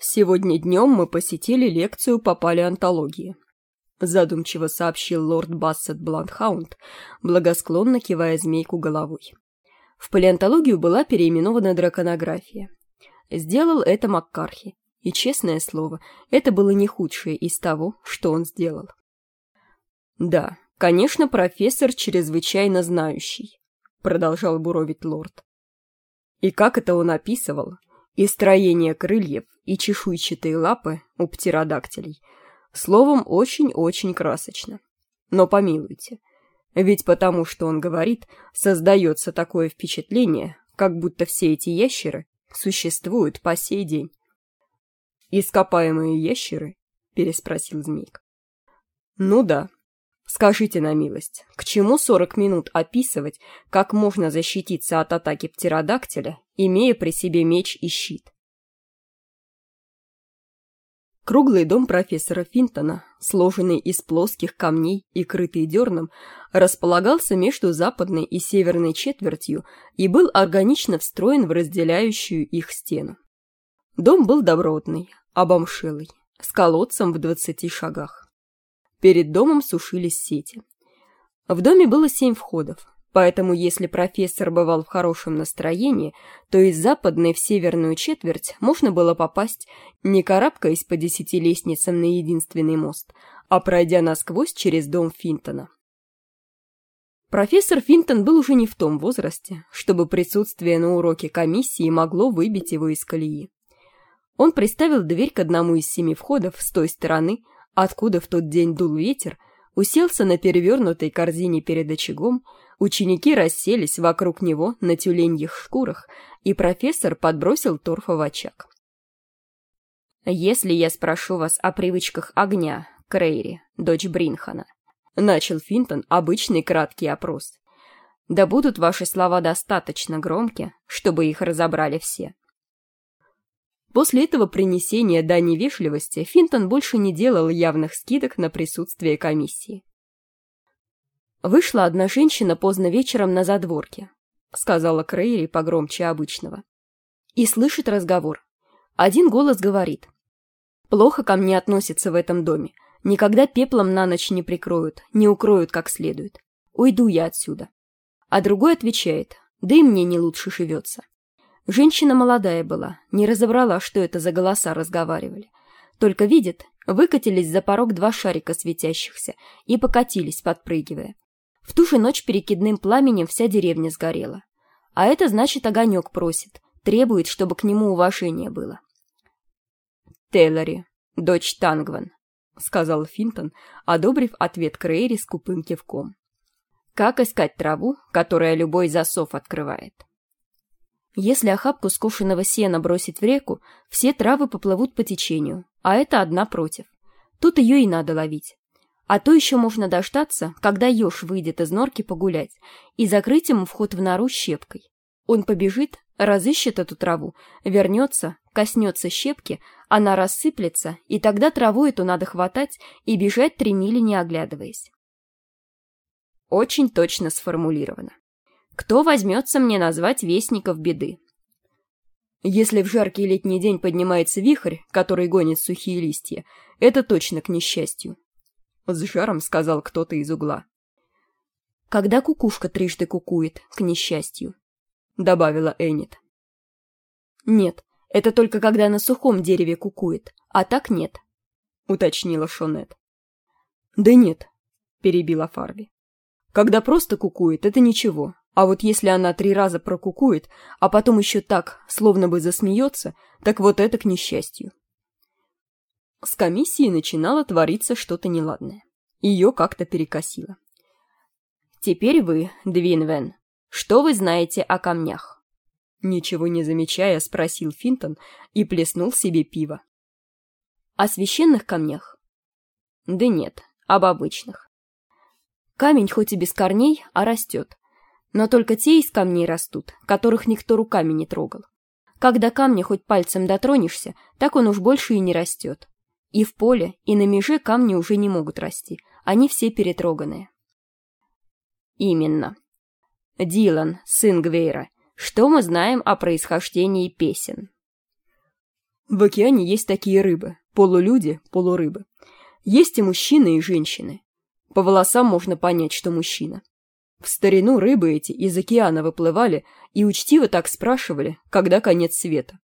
сегодня днем мы посетили лекцию по палеонтологии», задумчиво сообщил лорд Бассет Бландхаунд, благосклонно кивая змейку головой. В палеонтологию была переименована драконография. Сделал это Маккархи, и, честное слово, это было не худшее из того, что он сделал. «Да, конечно, профессор чрезвычайно знающий», — продолжал буровить лорд. И как это он описывал, и строение крыльев, и чешуйчатые лапы у птеродактилей. Словом, очень-очень красочно. Но помилуйте, ведь потому, что он говорит, создается такое впечатление, как будто все эти ящеры существуют по сей день. «Ископаемые ящеры?» — переспросил Змейк. «Ну да. Скажите на милость, к чему сорок минут описывать, как можно защититься от атаки птеродактиля, имея при себе меч и щит?» Круглый дом профессора Финтона, сложенный из плоских камней и крытый дерном, располагался между западной и северной четвертью и был органично встроен в разделяющую их стену. Дом был добротный, обомшелый, с колодцем в двадцати шагах. Перед домом сушились сети. В доме было семь входов, Поэтому если профессор бывал в хорошем настроении, то из западной в северную четверть можно было попасть, не карабкаясь по десяти лестницам на единственный мост, а пройдя насквозь через дом Финтона. Профессор Финтон был уже не в том возрасте, чтобы присутствие на уроке комиссии могло выбить его из колеи. Он приставил дверь к одному из семи входов с той стороны, откуда в тот день дул ветер, уселся на перевернутой корзине перед очагом, ученики расселись вокруг него на тюленьих шкурах, и профессор подбросил торфа в очаг. «Если я спрошу вас о привычках огня, Крейри, дочь Бринхана», начал Финтон обычный краткий опрос, «да будут ваши слова достаточно громкие, чтобы их разобрали все». После этого принесения дани вежливости Финтон больше не делал явных скидок на присутствие комиссии. «Вышла одна женщина поздно вечером на задворке», — сказала Крейри погромче обычного. И слышит разговор. Один голос говорит. «Плохо ко мне относятся в этом доме. Никогда пеплом на ночь не прикроют, не укроют как следует. Уйду я отсюда». А другой отвечает. «Да и мне не лучше живется. Женщина молодая была, не разобрала, что это за голоса разговаривали. Только видит, выкатились за порог два шарика светящихся и покатились, подпрыгивая. В ту же ночь перекидным пламенем вся деревня сгорела. А это значит огонек просит, требует, чтобы к нему уважение было. «Тейлори, дочь Тангван», — сказал Финтон, одобрив ответ Крейри с купым кивком. «Как искать траву, которая любой засов открывает?» Если охапку скошенного сена бросить в реку, все травы поплывут по течению, а это одна против. Тут ее и надо ловить. А то еще можно дождаться, когда еж выйдет из норки погулять, и закрыть ему вход в нору щепкой. Он побежит, разыщет эту траву, вернется, коснется щепки, она рассыплется, и тогда траву эту надо хватать и бежать три мили, не оглядываясь. Очень точно сформулировано. Кто возьмется мне назвать вестников беды? Если в жаркий летний день поднимается вихрь, который гонит сухие листья, это точно к несчастью. С жаром сказал кто-то из угла. Когда кукушка трижды кукует, к несчастью, добавила Эннет. Нет, это только когда на сухом дереве кукует, а так нет, уточнила Шонет. Да нет, перебила Фарби. Когда просто кукует, это ничего, а вот если она три раза прокукует, а потом еще так, словно бы засмеется, так вот это к несчастью. С комиссией начинало твориться что-то неладное. Ее как-то перекосило. «Теперь вы, Двинвен, что вы знаете о камнях?» Ничего не замечая, спросил Финтон и плеснул себе пиво. «О священных камнях?» «Да нет, об обычных. Камень хоть и без корней, а растет. Но только те из камней растут, которых никто руками не трогал. Когда камня хоть пальцем дотронешься, так он уж больше и не растет. И в поле, и на меже камни уже не могут расти, они все перетроганные. Именно. Дилан, сын Гвейра, что мы знаем о происхождении песен? В океане есть такие рыбы, полулюди, полурыбы. Есть и мужчины, и женщины. По волосам можно понять, что мужчина. В старину рыбы эти из океана выплывали и учтиво так спрашивали, когда конец света.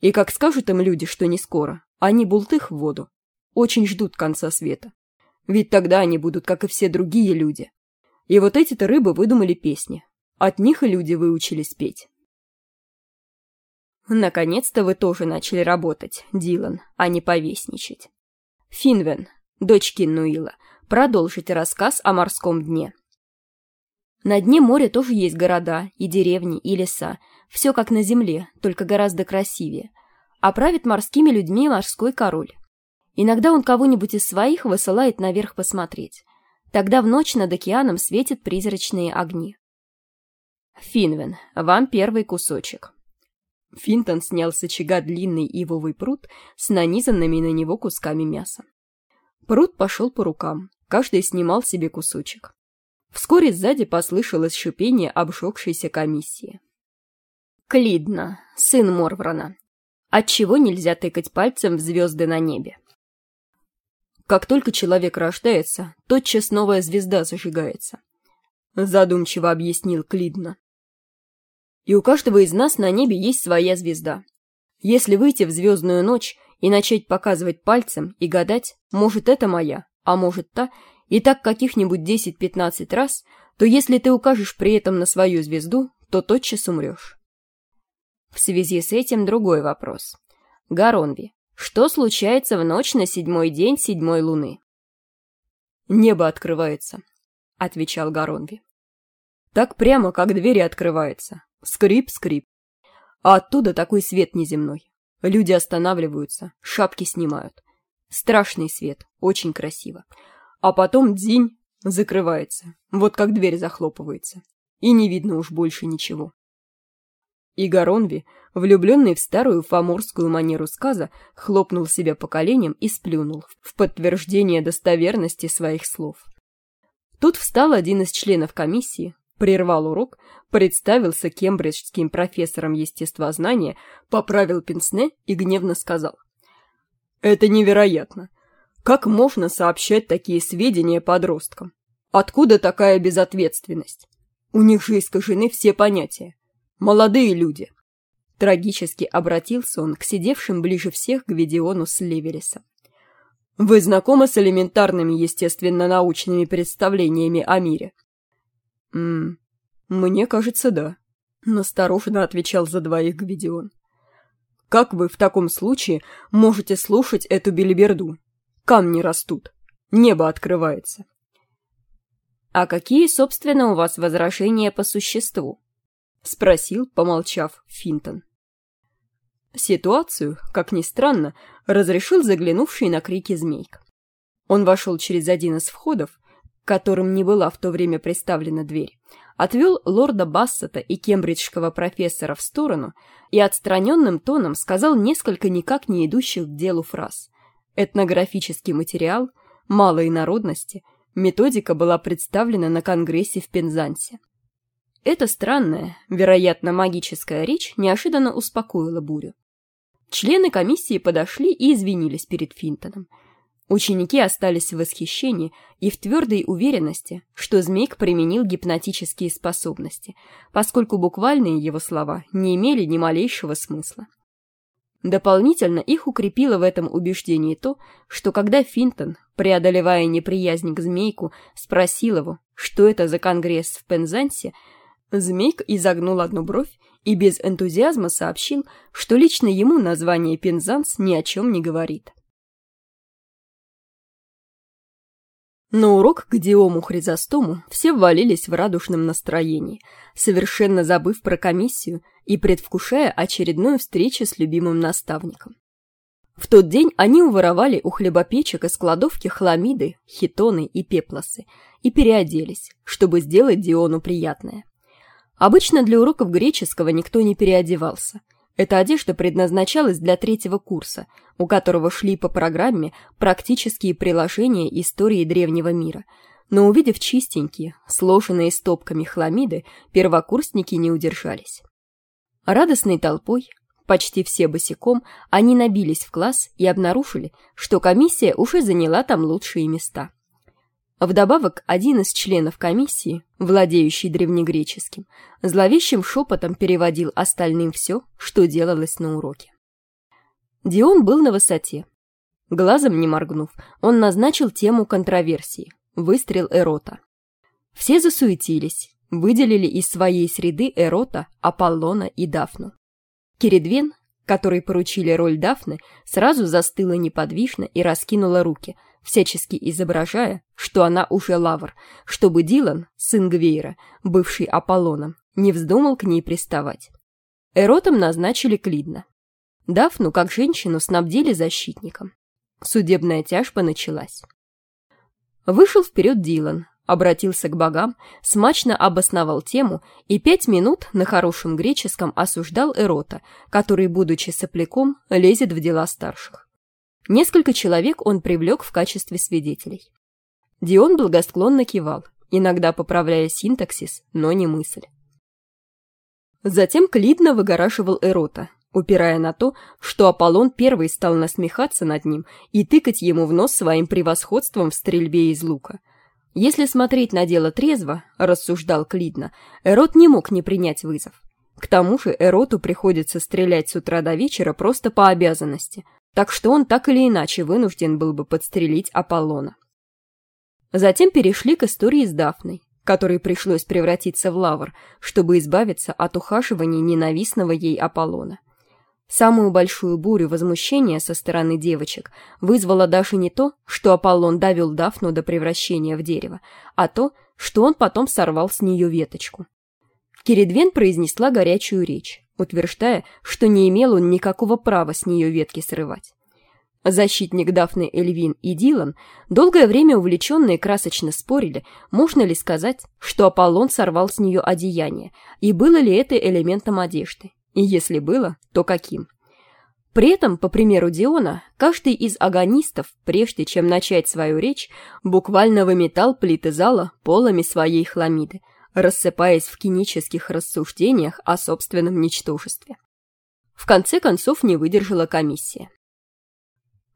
И как скажут им люди, что не скоро, они бултых в воду. Очень ждут конца света. Ведь тогда они будут, как и все другие люди. И вот эти-то рыбы выдумали песни. От них и люди выучились петь. Наконец-то вы тоже начали работать, Дилан, а не повесничать. Финвен, дочь Киннуила, продолжите рассказ о морском дне. На дне моря тоже есть города, и деревни, и леса. Все как на земле, только гораздо красивее. А правит морскими людьми морской король. Иногда он кого-нибудь из своих высылает наверх посмотреть. Тогда в ночь над океаном светят призрачные огни. Финвен, вам первый кусочек. Финтон снял с очага длинный ивовый пруд с нанизанными на него кусками мяса. Пруд пошел по рукам, каждый снимал себе кусочек. Вскоре сзади послышалось шипение обжегшейся комиссии. Клидна, сын Морврона. Отчего нельзя тыкать пальцем в звезды на небе? Как только человек рождается, тотчас новая звезда зажигается. Задумчиво объяснил Клидна. И у каждого из нас на небе есть своя звезда. Если выйти в звездную ночь и начать показывать пальцем и гадать, может, это моя, а может, та, и так каких-нибудь 10-15 раз, то если ты укажешь при этом на свою звезду, то тотчас умрешь. В связи с этим другой вопрос. Гаронви, что случается в ночь на седьмой день седьмой луны? «Небо открывается», — отвечал Гаронви. «Так прямо, как двери открываются. Скрип-скрип. А оттуда такой свет неземной. Люди останавливаются, шапки снимают. Страшный свет, очень красиво. А потом дзинь закрывается, вот как дверь захлопывается. И не видно уж больше ничего. И Гаронви, влюбленный в старую фаморскую манеру сказа, хлопнул себя по коленям и сплюнул в подтверждение достоверности своих слов. Тут встал один из членов комиссии, прервал урок, представился кембриджским профессором естествознания, поправил пенсне и гневно сказал. «Это невероятно. Как можно сообщать такие сведения подросткам? Откуда такая безответственность? У них же искажены все понятия. Молодые люди». Трагически обратился он к сидевшим ближе всех к Гвидиону Сливериса. «Вы знакомы с элементарными естественно-научными представлениями о мире?» «М мне кажется, да», — настороженно отвечал за двоих Гвидион. «Как вы в таком случае можете слушать эту белиберду? Камни растут, небо открывается». «А какие, собственно, у вас возражения по существу?» — спросил, помолчав, Финтон. Ситуацию, как ни странно, разрешил заглянувший на крики змейк. Он вошел через один из входов, которым не была в то время представлена дверь, отвел лорда Бассета и кембриджского профессора в сторону и отстраненным тоном сказал несколько никак не идущих к делу фраз. Этнографический материал, малой народности, методика была представлена на конгрессе в Пензансе. Эта странная, вероятно, магическая речь неожиданно успокоила бурю. Члены комиссии подошли и извинились перед Финтоном – Ученики остались в восхищении и в твердой уверенности, что Змейк применил гипнотические способности, поскольку буквальные его слова не имели ни малейшего смысла. Дополнительно их укрепило в этом убеждении то, что когда Финтон, преодолевая неприязнь к Змейку, спросил его, что это за конгресс в Пензансе, Змейк изогнул одну бровь и без энтузиазма сообщил, что лично ему название Пензанс ни о чем не говорит. На урок к Диому Хризостому все ввалились в радушном настроении, совершенно забыв про комиссию и предвкушая очередную встречу с любимым наставником. В тот день они уворовали у хлебопечек из кладовки хламиды, хитоны и пеплосы и переоделись, чтобы сделать Диону приятное. Обычно для уроков греческого никто не переодевался – эта одежда предназначалась для третьего курса, у которого шли по программе практические приложения истории древнего мира. Но увидев чистенькие, сложенные стопками хламиды, первокурсники не удержались. Радостной толпой, Почти все босиком, они набились в класс и обнаружили, что комиссия уже заняла там лучшие места. Вдобавок, один из членов комиссии, владеющий древнегреческим, зловещим шепотом переводил остальным все, что делалось на уроке. Дион был на высоте. Глазом не моргнув, он назначил тему контроверсии – выстрел Эрота. Все засуетились, выделили из своей среды Эрота, Аполлона и Дафну. Киридвен, которой поручили роль Дафны, сразу застыла неподвижно и раскинула руки, всячески изображая, что она уже лавр, чтобы Дилан, сын Гвейра, бывший Аполлоном, не вздумал к ней приставать. Эротом назначили Клидна. Дафну, как женщину, снабдили защитником. Судебная тяжба началась. Вышел вперед Дилан, обратился к богам, смачно обосновал тему и пять минут на хорошем греческом осуждал Эрота, который, будучи сопляком, лезет в дела старших. Несколько человек он привлек в качестве свидетелей. Дион благосклонно кивал, иногда поправляя синтаксис, но не мысль. Затем Клидно выгораживал Эрота, упирая на то, что Аполлон первый стал насмехаться над ним и тыкать ему в нос своим превосходством в стрельбе из лука – если смотреть на дело трезво, рассуждал Клидно, Эрот не мог не принять вызов. К тому же Эроту приходится стрелять с утра до вечера просто по обязанности, так что он так или иначе вынужден был бы подстрелить Аполлона. Затем перешли к истории с Дафной, которой пришлось превратиться в лавр, чтобы избавиться от ухаживания ненавистного ей Аполлона. Самую большую бурю возмущения со стороны девочек вызвало даже не то, что Аполлон довел Дафну до превращения в дерево, а то, что он потом сорвал с нее веточку. Киридвен произнесла горячую речь, утверждая, что не имел он никакого права с нее ветки срывать. Защитник Дафны Эльвин и Дилан долгое время увлеченные красочно спорили, можно ли сказать, что Аполлон сорвал с нее одеяние, и было ли это элементом одежды, и если было, то каким. При этом, по примеру Диона, каждый из агонистов, прежде чем начать свою речь, буквально выметал плиты зала полами своей хламиды, рассыпаясь в кинических рассуждениях о собственном ничтожестве. В конце концов не выдержала комиссия.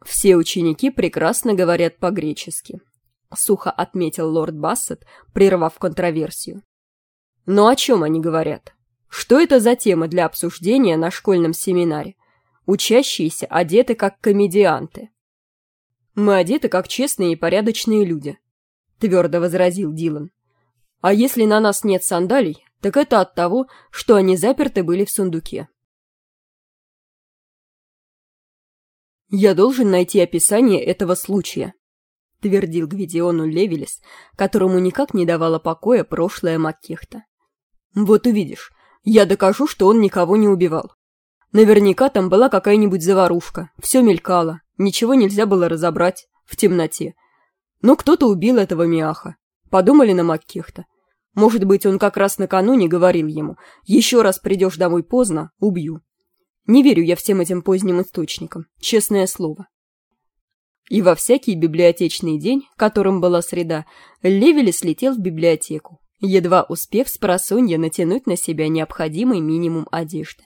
«Все ученики прекрасно говорят по-гречески», — сухо отметил лорд Бассет, прервав контроверсию. «Но о чем они говорят? Что это за тема для обсуждения на школьном семинаре? Учащиеся одеты как комедианты. «Мы одеты как честные и порядочные люди», — твердо возразил Дилан. «А если на нас нет сандалий, так это от того, что они заперты были в сундуке». «Я должен найти описание этого случая», — твердил Гвидиону Левелес, которому никак не давала покоя прошлое Маккехта. «Вот увидишь, я докажу, что он никого не убивал. Наверняка там была какая-нибудь заварушка, все мелькало, ничего нельзя было разобрать в темноте. Но кто-то убил этого Миаха. Подумали на Маккехта. Может быть, он как раз накануне говорил ему, еще раз придешь домой поздно, убью. Не верю я всем этим поздним источникам, честное слово. И во всякий библиотечный день, которым была среда, Левели слетел в библиотеку, едва успев с просонья натянуть на себя необходимый минимум одежды.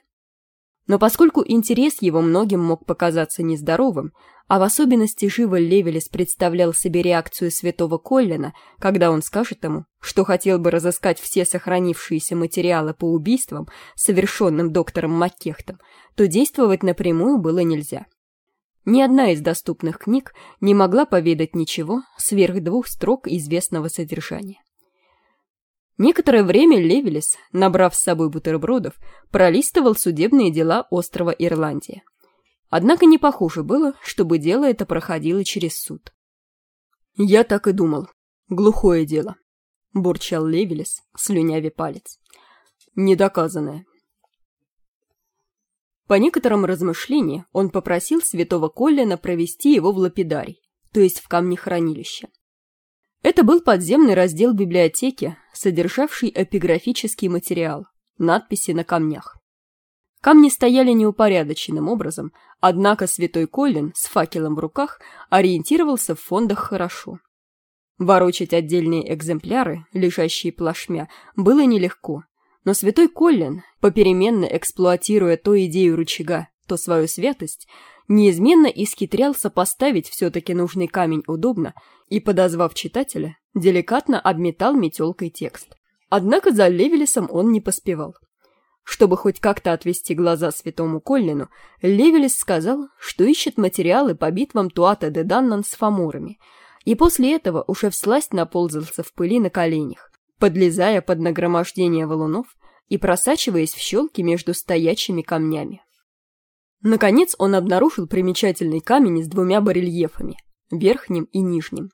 Но поскольку интерес его многим мог показаться нездоровым, а в особенности живо Левелес представлял себе реакцию святого Коллина, когда он скажет ему, что хотел бы разыскать все сохранившиеся материалы по убийствам, совершенным доктором Маккехтом, то действовать напрямую было нельзя. Ни одна из доступных книг не могла поведать ничего сверх двух строк известного содержания. Некоторое время Левелес, набрав с собой бутербродов, пролистывал судебные дела острова Ирландия. Однако не похоже было, чтобы дело это проходило через суд. «Я так и думал. Глухое дело», — бурчал Левелес, слюняве палец. «Недоказанное». По некоторым размышлениям он попросил святого Коллина провести его в лапидарий, то есть в камнехранилище. Это был подземный раздел библиотеки, содержавший эпиграфический материал, надписи на камнях. Камни стояли неупорядоченным образом, однако святой Колин с факелом в руках ориентировался в фондах хорошо. Ворочать отдельные экземпляры, лежащие плашмя, было нелегко, Но святой Коллин, попеременно эксплуатируя то идею рычага, то свою святость, неизменно исхитрялся поставить все-таки нужный камень удобно и, подозвав читателя, деликатно обметал метелкой текст. Однако за Левелесом он не поспевал. Чтобы хоть как-то отвести глаза святому Коллину, Левелес сказал, что ищет материалы по битвам Туата де Даннан с фаморами, и после этого уже всласть наползался в пыли на коленях, подлезая под нагромождение валунов и просачиваясь в щелки между стоячими камнями. Наконец он обнаружил примечательный камень с двумя барельефами, верхним и нижним.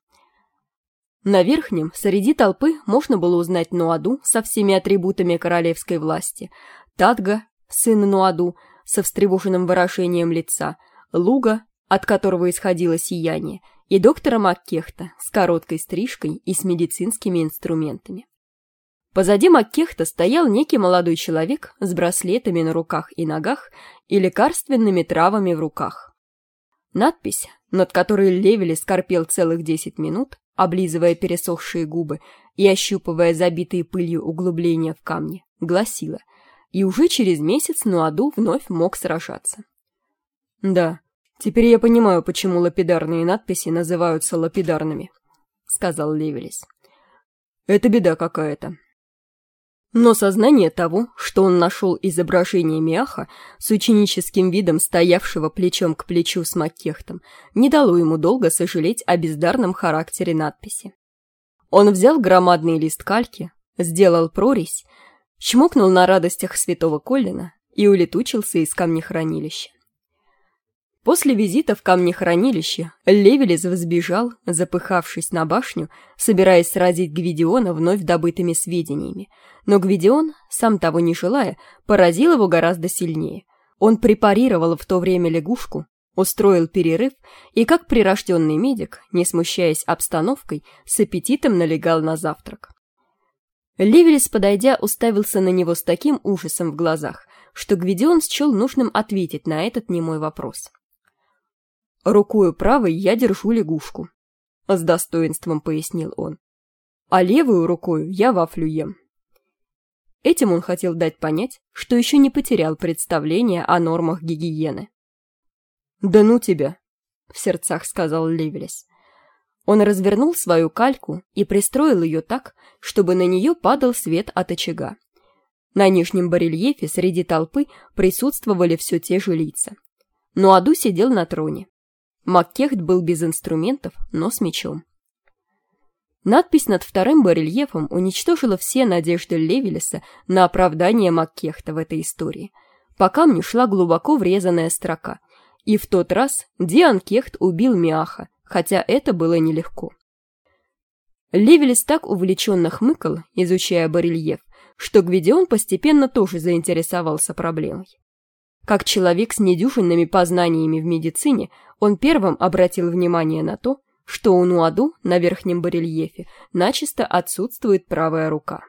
На верхнем, среди толпы, можно было узнать Нуаду со всеми атрибутами королевской власти, Тадга, сына Нуаду, со встревоженным выражением лица, Луга, от которого исходило сияние, и доктора Маккехта с короткой стрижкой и с медицинскими инструментами. Позади Маккехта стоял некий молодой человек с браслетами на руках и ногах и лекарственными травами в руках. Надпись, над которой Левели скорпел целых десять минут, облизывая пересохшие губы и ощупывая забитые пылью углубления в камне, гласила, и уже через месяц Нуаду вновь мог сражаться. «Да, теперь я понимаю, почему лапидарные надписи называются лапидарными», — сказал Левелис. «Это беда какая-то». Но сознание того, что он нашел изображение Миаха с ученическим видом стоявшего плечом к плечу с Маккехтом, не дало ему долго сожалеть о бездарном характере надписи. Он взял громадный лист кальки, сделал прорезь, чмокнул на радостях святого Коллина и улетучился из камнехранилища. После визита в камнехранилище Левелез взбежал, запыхавшись на башню, собираясь сразить Гвидиона вновь добытыми сведениями. Но Гвидион, сам того не желая, поразил его гораздо сильнее. Он препарировал в то время лягушку, устроил перерыв и, как прирожденный медик, не смущаясь обстановкой, с аппетитом налегал на завтрак. Ливелис, подойдя, уставился на него с таким ужасом в глазах, что Гвидион счел нужным ответить на этот немой вопрос. «Рукою правой я держу лягушку», — с достоинством пояснил он. «А левую рукою я вафлю ем». Этим он хотел дать понять, что еще не потерял представление о нормах гигиены. «Да ну тебя!» — в сердцах сказал Ливелес. Он развернул свою кальку и пристроил ее так, чтобы на нее падал свет от очага. На нижнем барельефе среди толпы присутствовали все те же лица. Но Аду сидел на троне. Маккехт был без инструментов, но с мечом. Надпись над вторым барельефом уничтожила все надежды Левелеса на оправдание Маккехта в этой истории. По камню шла глубоко врезанная строка. И в тот раз Диан Кехт убил Миаха, хотя это было нелегко. Левелес так увлеченно хмыкал, изучая барельеф, что Гвидион постепенно тоже заинтересовался проблемой. Как человек с недюжинными познаниями в медицине, он первым обратил внимание на то, что у Нуаду на верхнем барельефе начисто отсутствует правая рука.